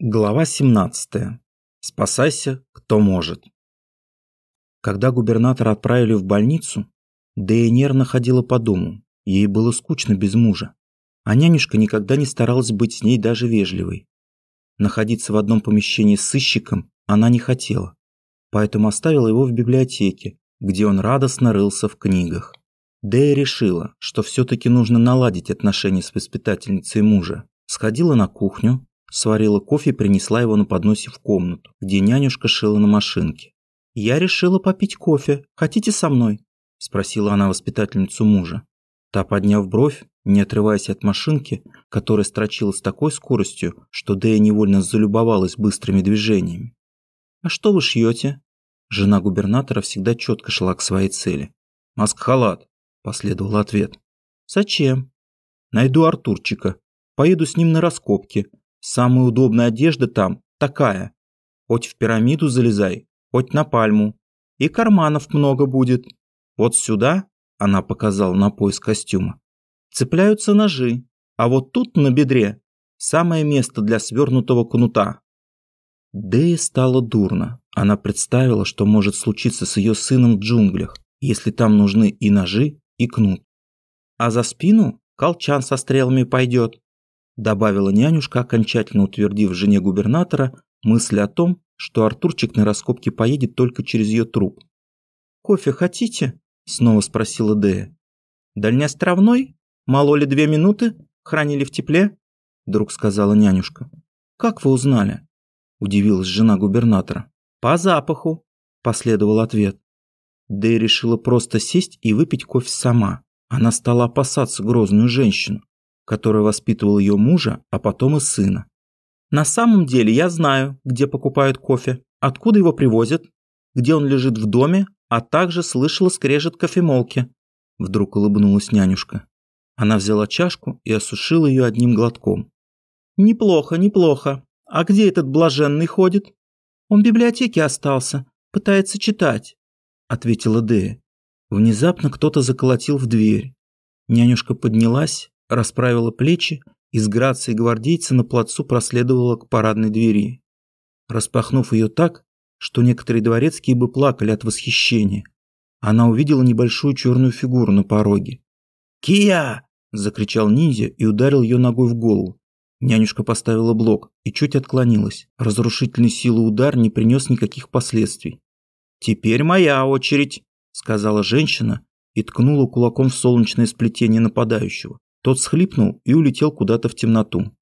Глава 17. Спасайся, кто может. Когда губернатора отправили в больницу, Дэя нервно ходила по дому. Ей было скучно без мужа. А нянюшка никогда не старалась быть с ней даже вежливой. Находиться в одном помещении с сыщиком она не хотела, поэтому оставила его в библиотеке, где он радостно рылся в книгах. Дэя решила, что все-таки нужно наладить отношения с воспитательницей мужа. Сходила на кухню, Сварила кофе и принесла его на подносе в комнату, где нянюшка шила на машинке. «Я решила попить кофе. Хотите со мной?» – спросила она воспитательницу мужа. Та, подняв бровь, не отрываясь от машинки, которая строчила с такой скоростью, что Дэя невольно залюбовалась быстрыми движениями. «А что вы шьете?» Жена губернатора всегда четко шла к своей цели. «Маск-халат», – последовал ответ. «Зачем?» «Найду Артурчика. Поеду с ним на раскопки. Самая удобная одежда там такая. Хоть в пирамиду залезай, хоть на пальму. И карманов много будет. Вот сюда, она показала на пояс костюма, цепляются ножи. А вот тут на бедре самое место для свернутого кнута. Дэе стало дурно. Она представила, что может случиться с ее сыном в джунглях, если там нужны и ножи, и кнут. А за спину колчан со стрелами пойдет добавила нянюшка, окончательно утвердив жене губернатора мысль о том, что Артурчик на раскопки поедет только через ее труп. «Кофе хотите?» – снова спросила Дея. «Дальнеостровной? Мало ли две минуты? Хранили в тепле?» – вдруг сказала нянюшка. «Как вы узнали?» – удивилась жена губернатора. «По запаху», – последовал ответ. Дэя решила просто сесть и выпить кофе сама. Она стала опасаться грозную женщину который воспитывал ее мужа, а потом и сына. На самом деле я знаю, где покупают кофе, откуда его привозят, где он лежит в доме, а также слышала скрежет кофемолки. Вдруг улыбнулась нянюшка. Она взяла чашку и осушила ее одним глотком. «Неплохо, неплохо. А где этот блаженный ходит?» «Он в библиотеке остался, пытается читать», – ответила Дея. Внезапно кто-то заколотил в дверь. Нянюшка поднялась, расправила плечи и с грацией гвардейца на плацу проследовала к парадной двери. Распахнув ее так, что некоторые дворецкие бы плакали от восхищения, она увидела небольшую черную фигуру на пороге. «Кия!» – закричал ниндзя и ударил ее ногой в голову. Нянюшка поставила блок и чуть отклонилась. Разрушительный силы удар не принес никаких последствий. «Теперь моя очередь», – сказала женщина и ткнула кулаком в солнечное сплетение нападающего. Тот схлипнул и улетел куда-то в темноту.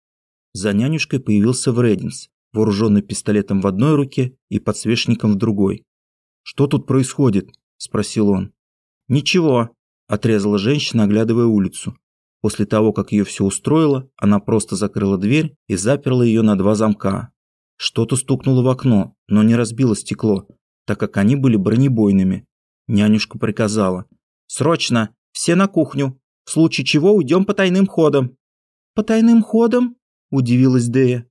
За нянюшкой появился Врединс, вооруженный пистолетом в одной руке и подсвечником в другой. «Что тут происходит?» – спросил он. «Ничего», – отрезала женщина, оглядывая улицу. После того, как ее все устроило, она просто закрыла дверь и заперла ее на два замка. Что-то стукнуло в окно, но не разбило стекло, так как они были бронебойными. Нянюшка приказала. «Срочно! Все на кухню! В случае чего уйдем по тайным ходам». «По тайным ходам?» – удивилась Дея.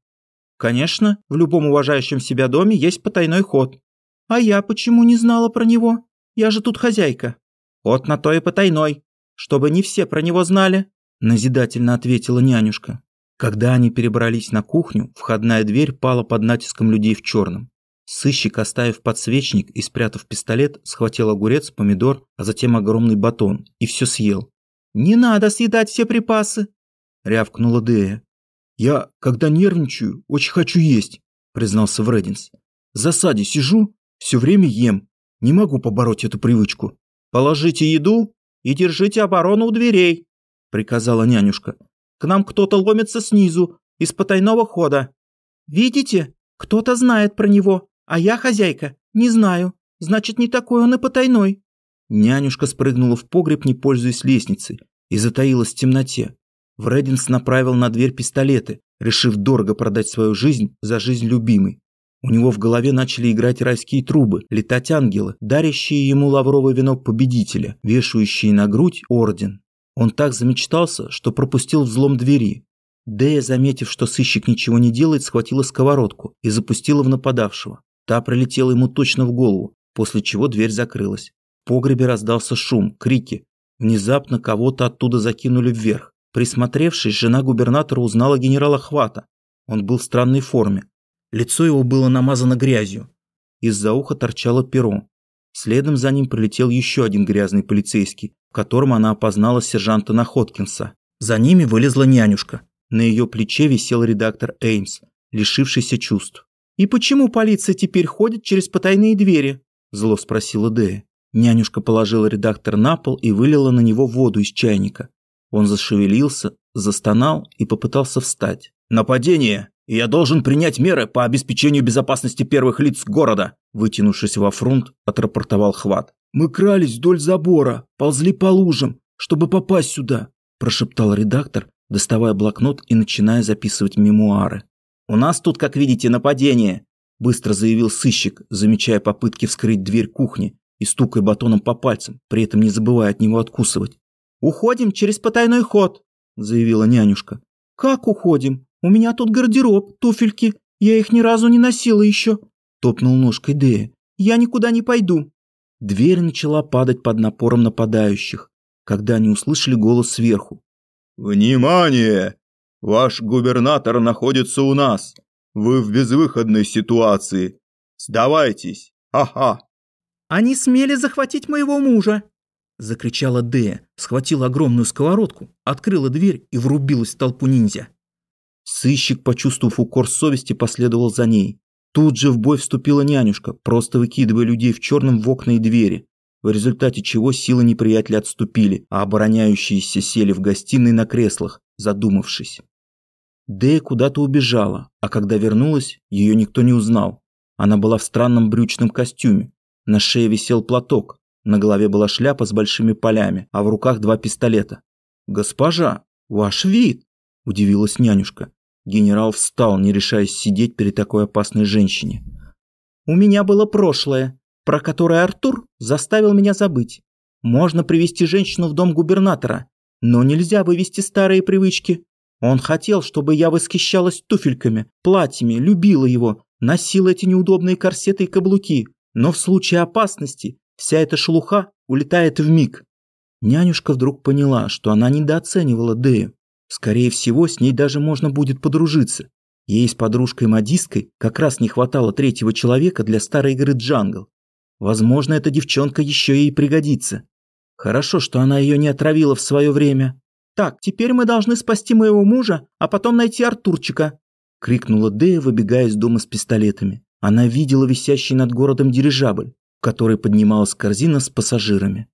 «Конечно, в любом уважающем себя доме есть потайной ход. А я почему не знала про него? Я же тут хозяйка». «Ход на то и потайной, чтобы не все про него знали», – назидательно ответила нянюшка. Когда они перебрались на кухню, входная дверь пала под натиском людей в черном. Сыщик, оставив подсвечник и спрятав пистолет, схватил огурец, помидор, а затем огромный батон и все съел. «Не надо съедать все припасы!» – рявкнула Дея. «Я, когда нервничаю, очень хочу есть», – признался Врединс. «В засаде сижу, все время ем. Не могу побороть эту привычку». «Положите еду и держите оборону у дверей», – приказала нянюшка. «К нам кто-то ломится снизу, из потайного хода». «Видите? Кто-то знает про него, а я хозяйка, не знаю. Значит, не такой он и потайной». Нянюшка спрыгнула в погреб, не пользуясь лестницей, и затаилась в темноте. Врединс направил на дверь пистолеты, решив дорого продать свою жизнь за жизнь любимой. У него в голове начали играть райские трубы, летать ангелы, дарящие ему лавровый венок победителя, вешающие на грудь орден. Он так замечтался, что пропустил взлом двери. Дея, заметив, что сыщик ничего не делает, схватила сковородку и запустила в нападавшего. Та прилетела ему точно в голову, после чего дверь закрылась. В погребе раздался шум, крики. Внезапно кого-то оттуда закинули вверх. Присмотревшись, жена губернатора узнала генерала Хвата. Он был в странной форме, Лицо его было намазано грязью. Из-за уха торчало перо. Следом за ним прилетел еще один грязный полицейский, в котором она опознала сержанта Находкинса. За ними вылезла нянюшка. На ее плече висел редактор Эймс, лишившийся чувств. «И почему полиция теперь ходит через потайные двери?» – зло спросила Дэя. Нянюшка положила редактор на пол и вылила на него воду из чайника. Он зашевелился, застонал и попытался встать. «Нападение! Я должен принять меры по обеспечению безопасности первых лиц города!» Вытянувшись во фронт, отрапортовал Хват. «Мы крались вдоль забора, ползли по лужам, чтобы попасть сюда», прошептал редактор, доставая блокнот и начиная записывать мемуары. «У нас тут, как видите, нападение», быстро заявил сыщик, замечая попытки вскрыть дверь кухни и стукая батоном по пальцам, при этом не забывая от него откусывать. «Уходим через потайной ход», – заявила нянюшка. «Как уходим? У меня тут гардероб, туфельки. Я их ни разу не носила еще», – топнул ножкой Дея. «Я никуда не пойду». Дверь начала падать под напором нападающих, когда они услышали голос сверху. «Внимание! Ваш губернатор находится у нас. Вы в безвыходной ситуации. Сдавайтесь. Ха-ха!» «Они смели захватить моего мужа!» Закричала Дея, схватила огромную сковородку, открыла дверь и врубилась в толпу ниндзя. Сыщик, почувствовав укор совести, последовал за ней. Тут же в бой вступила нянюшка, просто выкидывая людей в черном в окна и двери, в результате чего силы неприятеля отступили, а обороняющиеся сели в гостиной на креслах, задумавшись. Дея куда-то убежала, а когда вернулась, ее никто не узнал. Она была в странном брючном костюме, на шее висел платок, на голове была шляпа с большими полями, а в руках два пистолета. «Госпожа, ваш вид!» – удивилась нянюшка. Генерал встал, не решаясь сидеть перед такой опасной женщине. «У меня было прошлое, про которое Артур заставил меня забыть. Можно привести женщину в дом губернатора, но нельзя вывести старые привычки. Он хотел, чтобы я восхищалась туфельками, платьями, любила его, носила эти неудобные корсеты и каблуки. Но в случае опасности вся эта шелуха улетает в миг. Нянюшка вдруг поняла, что она недооценивала Дэю. Скорее всего, с ней даже можно будет подружиться. Ей с подружкой-модисткой как раз не хватало третьего человека для старой игры Джангл. Возможно, эта девчонка еще ей пригодится. Хорошо, что она ее не отравила в свое время. «Так, теперь мы должны спасти моего мужа, а потом найти Артурчика!» – крикнула Дэя, выбегая из дома с пистолетами. Она видела висящий над городом дирижабль, в который поднималась корзина с пассажирами.